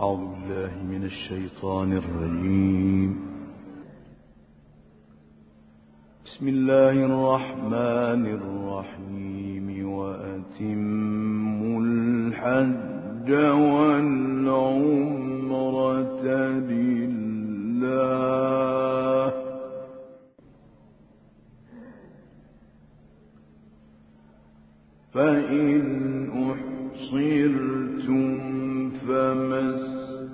أعوذ بالله من الشيطان الرجيم. بسم الله الرحمن الرحيم. وأتموا الحج والعمرة لله. فإن أحصرتم فما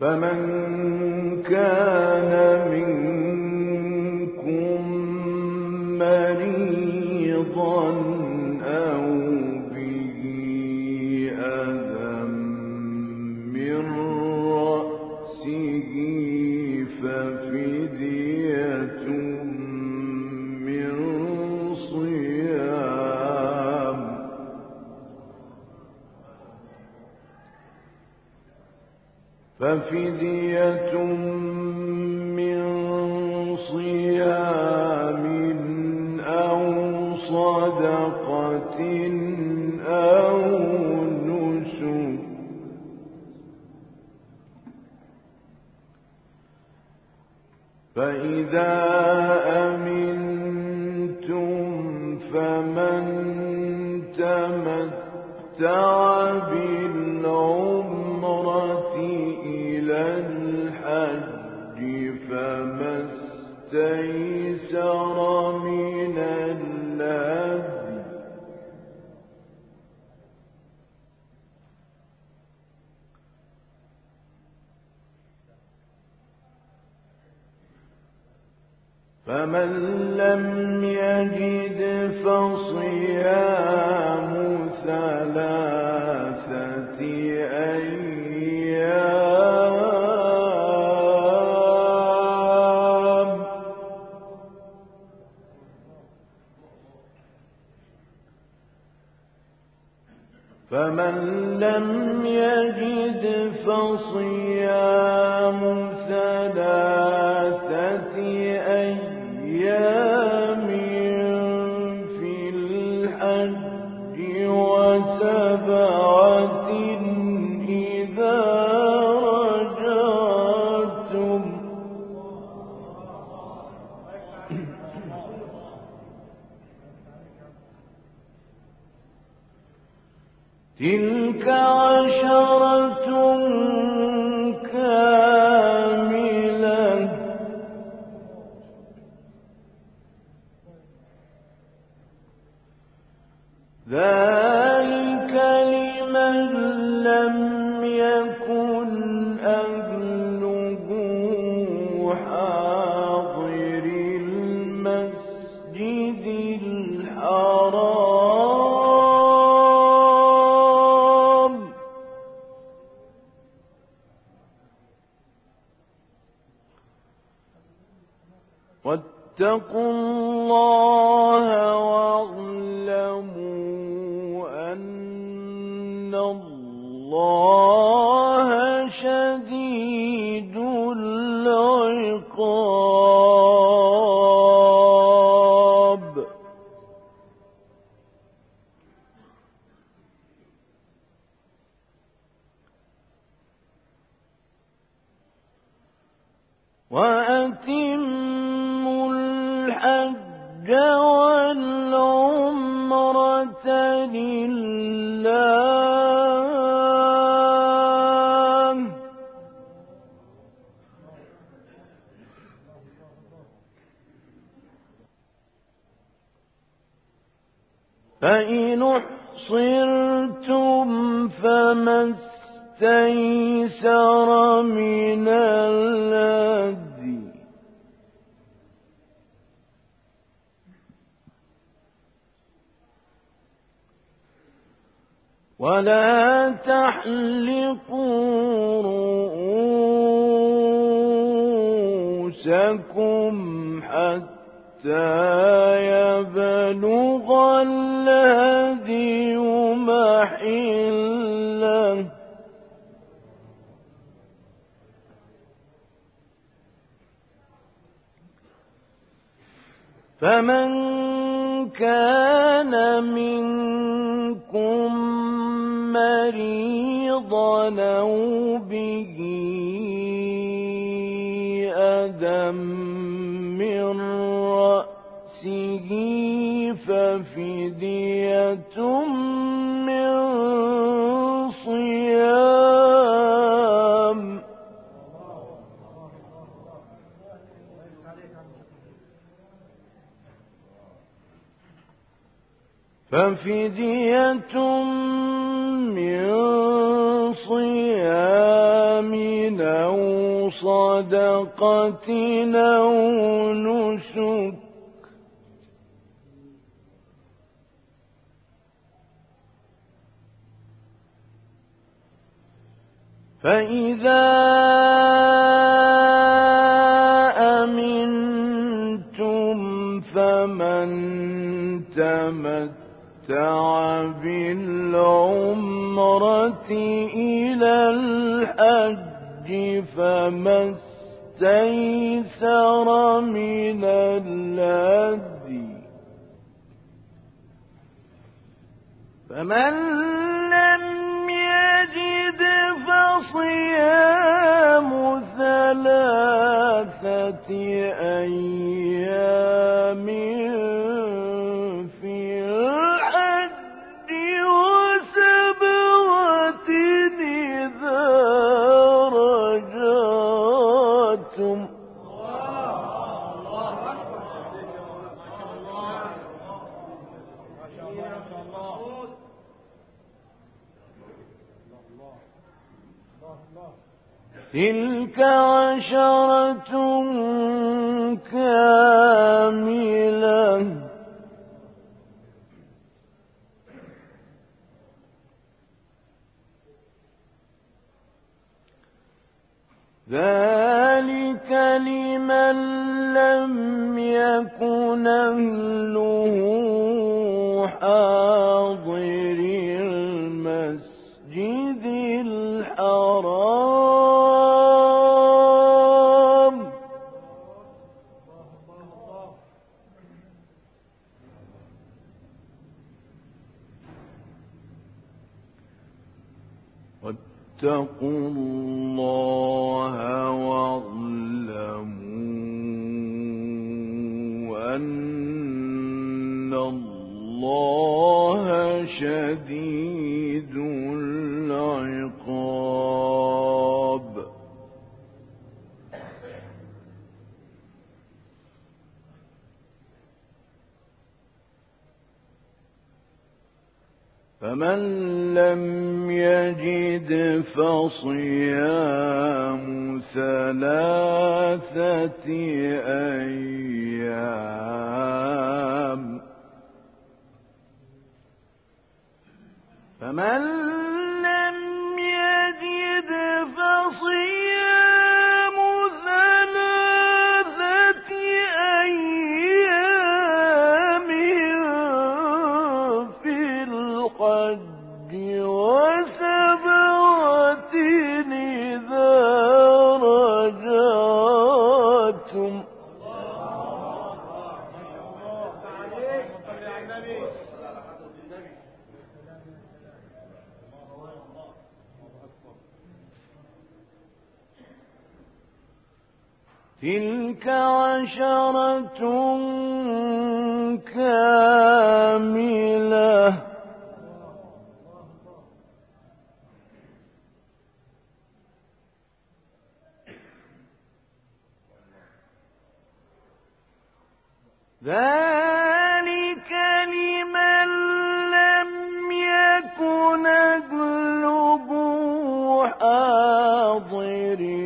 فمن كان منكم ففدية الحج استيسر من فمن لم يجد فصيام ثلاثة أيام فمن لم يجد فصيام تلك عشرة وأتموا الحج والعمرة لله. فإن أحصرتم فما استيسر من الهدي ولا تحلقوا رؤوسكم حتى يبلغ الهدي محله فمن كان منكم مريضا أو به أذى من رأسه ففدية من صيام. ففدية من صيام أو صدقة أو نسك. فإذا أمنتم فمن تمتع بالعمرة إلى الحج فما استيسر من الهدي. فمن لم يجد فصيام ثلاثة أيام تلك عشرة كاملة. ذلك لمن لم يكن أهله حاضر المسجد الحرام. واتقوا الله واعلموا أن الله شديد فمن لم يجد فصيام ثلاثة أيام فمن عشرة كاملة. ذلك لمن لم يكن أهله حاضر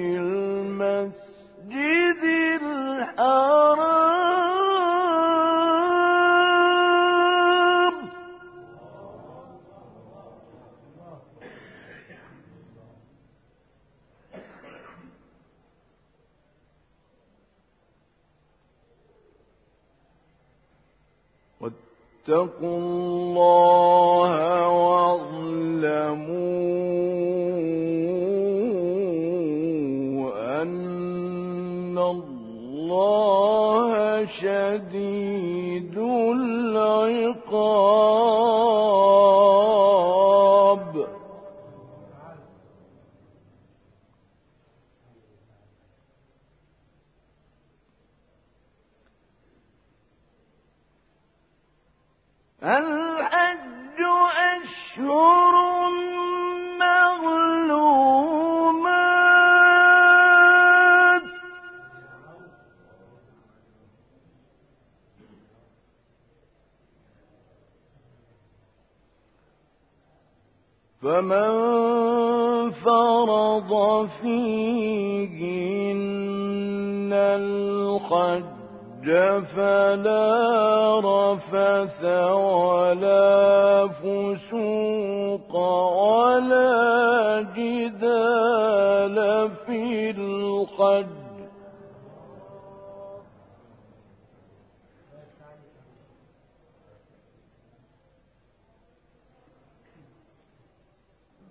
الحج أشهر معلومات فمن فرض فيهن الحج فلا رفث ولا فسوق ولا جدال في الحج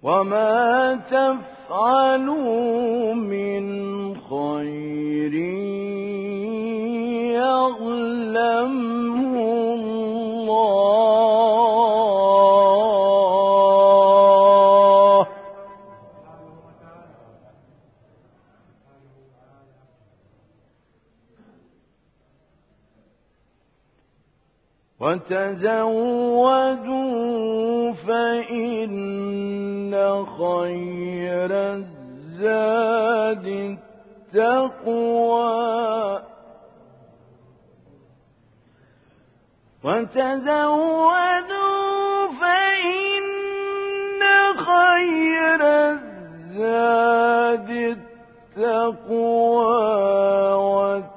وما تفعلوا من خير يعلمه الله وتزودوا فإن خير الزاد التقوى وتزودوا فإن خير الزاد التقوى واتقون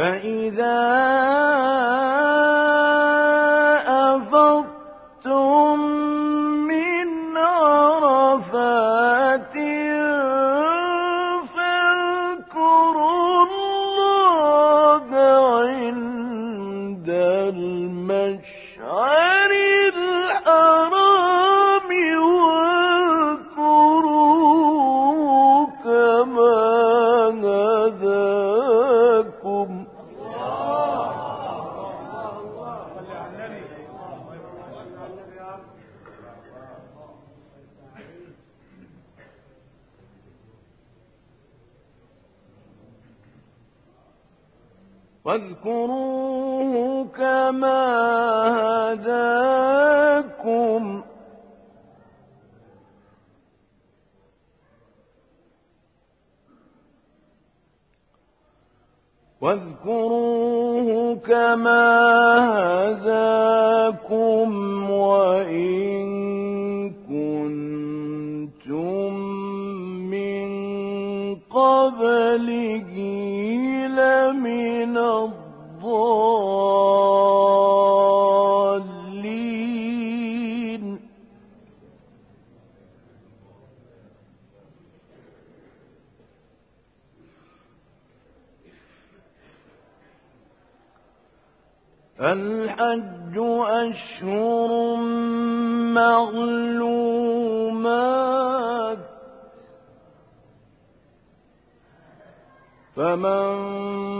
فإذا واذكروه الضالين. الحج أشهر معلومات فمن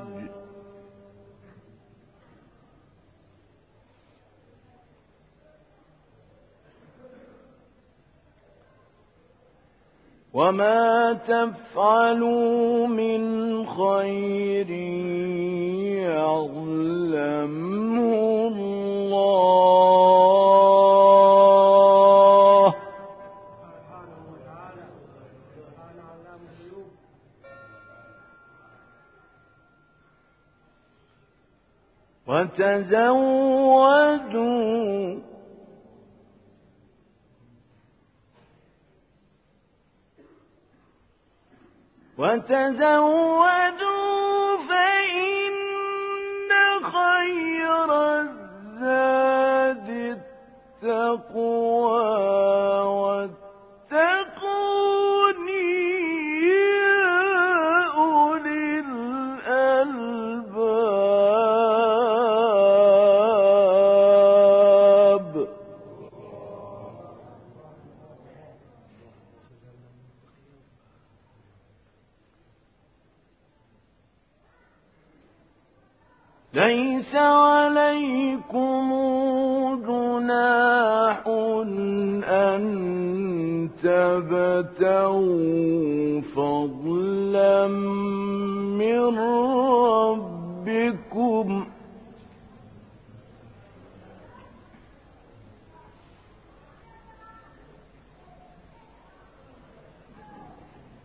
وما تفعلوا من خير يعلمه الله وتزودوا وتزودوا فإن خير الزاد التقوى ليس عليكم جناح أن تبتغوا فضلا من ربكم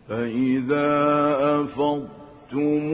فإذا أفضتم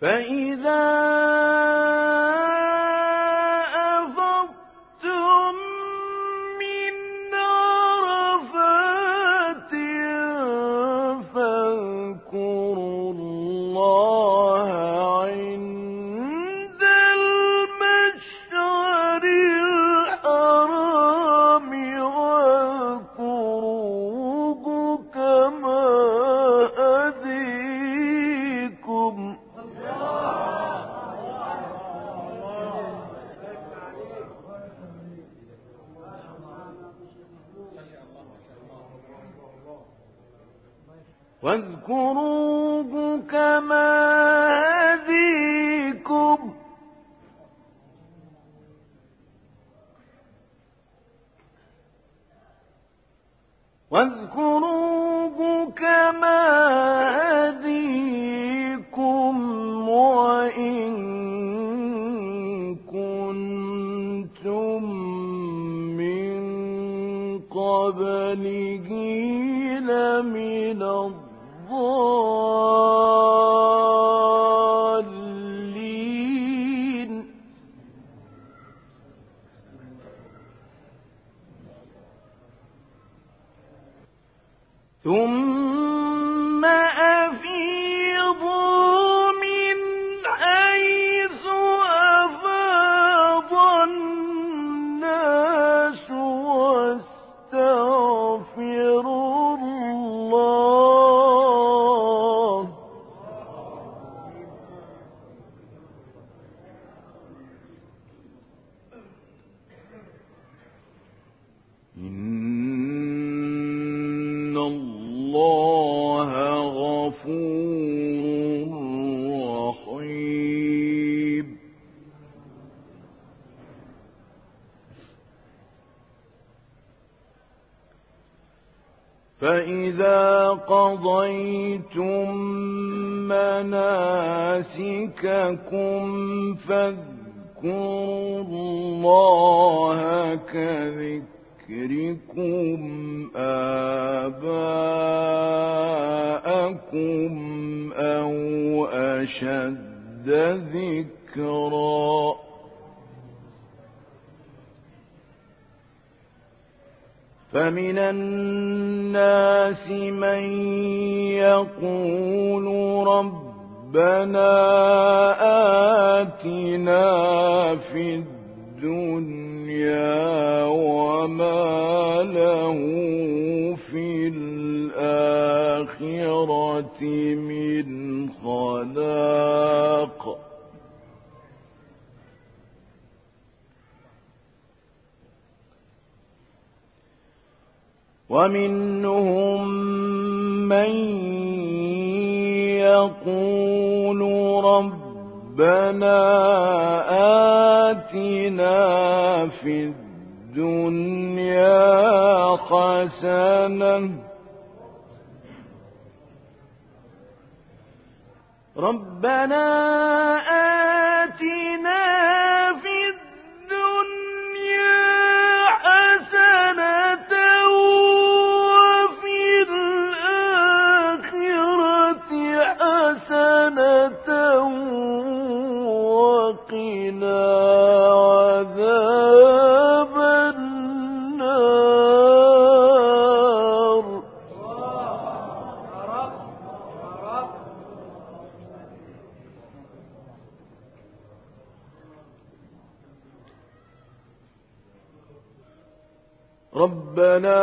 فإذا واذكروه كما هديكم وإن كنتم من قبله لمن الضالين. الله غفور رحيم. فإذا قضيتم مناسككم فاذكروا الله كذكركم آباءكم أو أشد ذكرًا. فمن الناس من يقول ربنا آتنا في الدنيا وما له في الآخرة من خلاق. ومنهم من يقول ربنا آتنا في الدنيا حسنة ربنا آتنا ربنا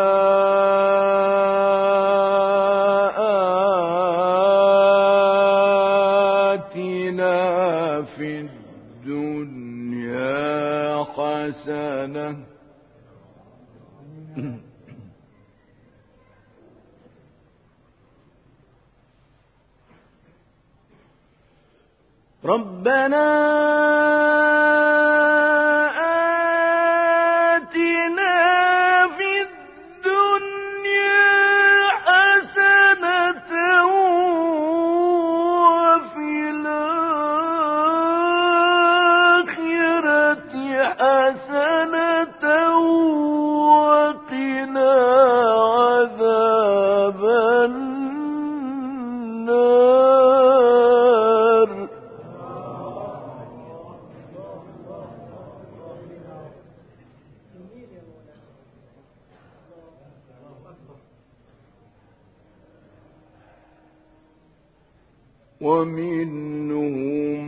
ومنهم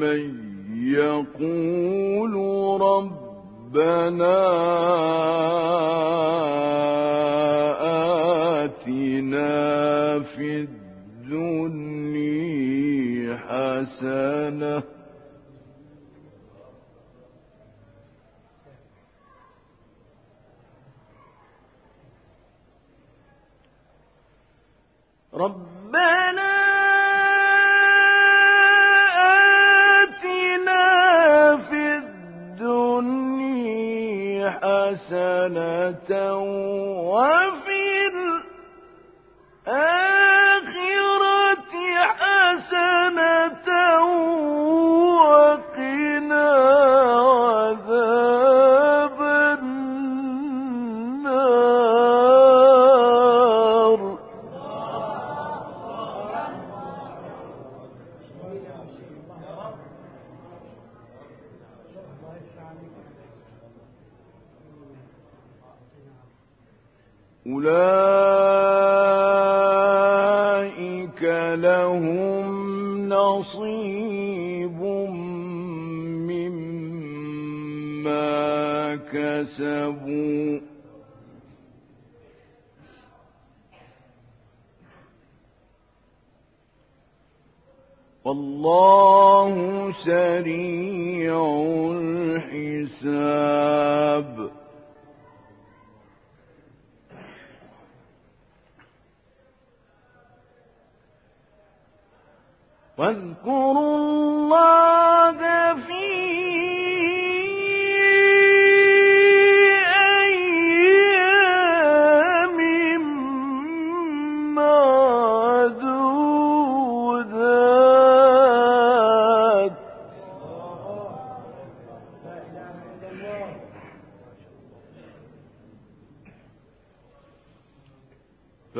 من يقول ربنا آتنا في الدنيا حسنة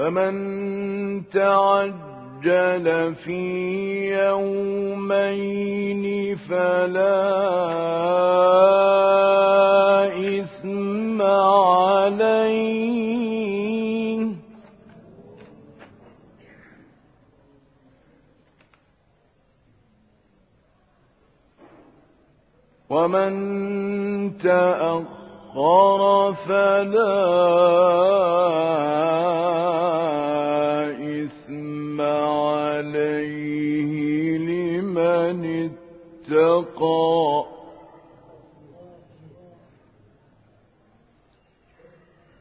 فمن تعجل في يومين فلا إثم عليه. ومن تأخر فلا إثم عليه لمن اتقى.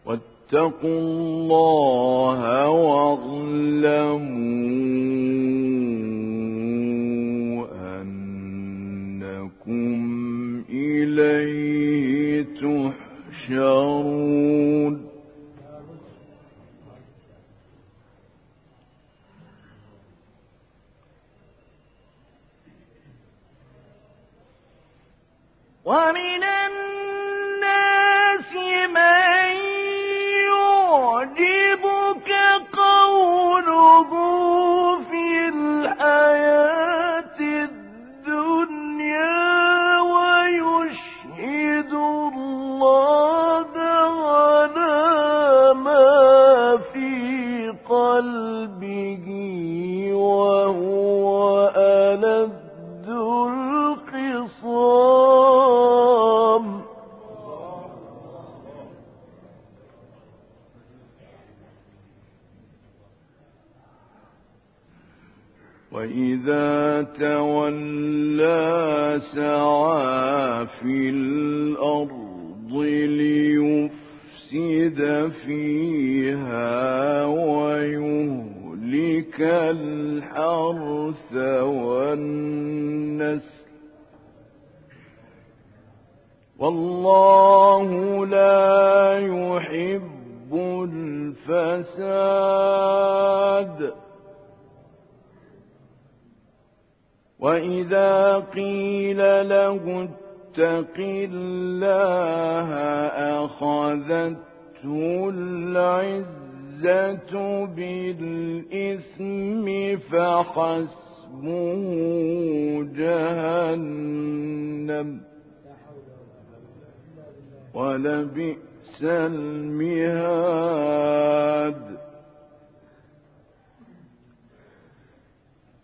واتقوا الله واعلموا أنكم إليه شَرٌّ فيها ويهلك الحرث والنسل. والله لا يحب الفساد. وإذا قيل له اتق الله العزة بالإثم فحسبه جهنم ولبئس المهاد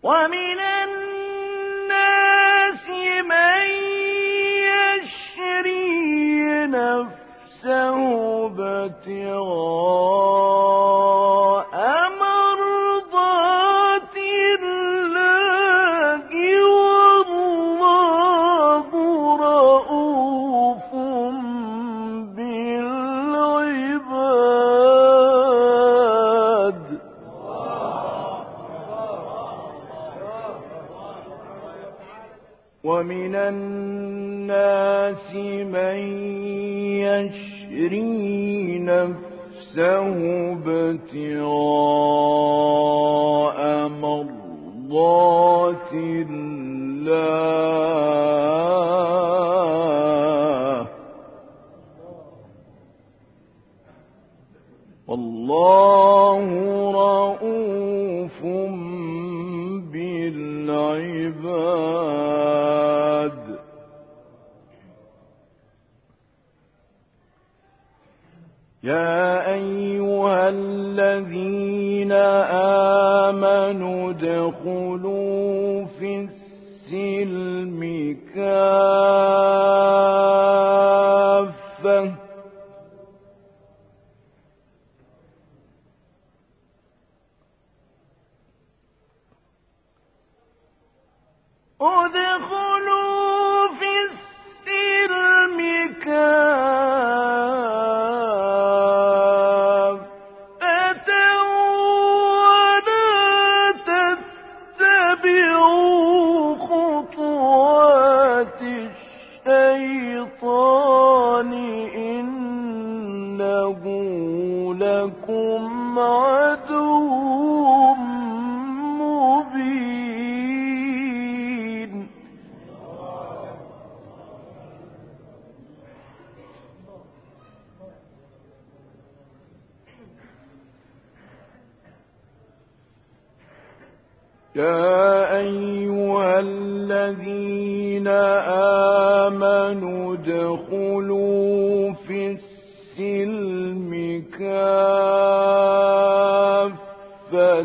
ومن الناس من يشري نفسه ابتغاء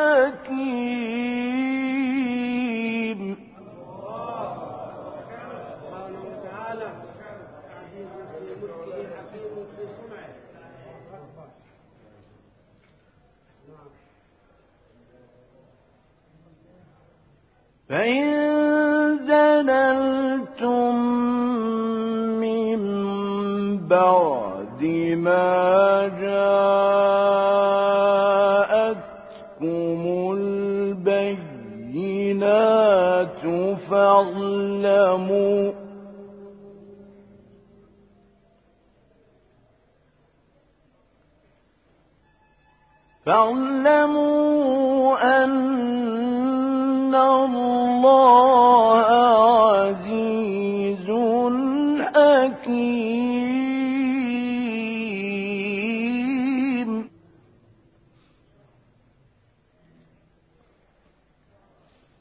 حكيم فاعلموا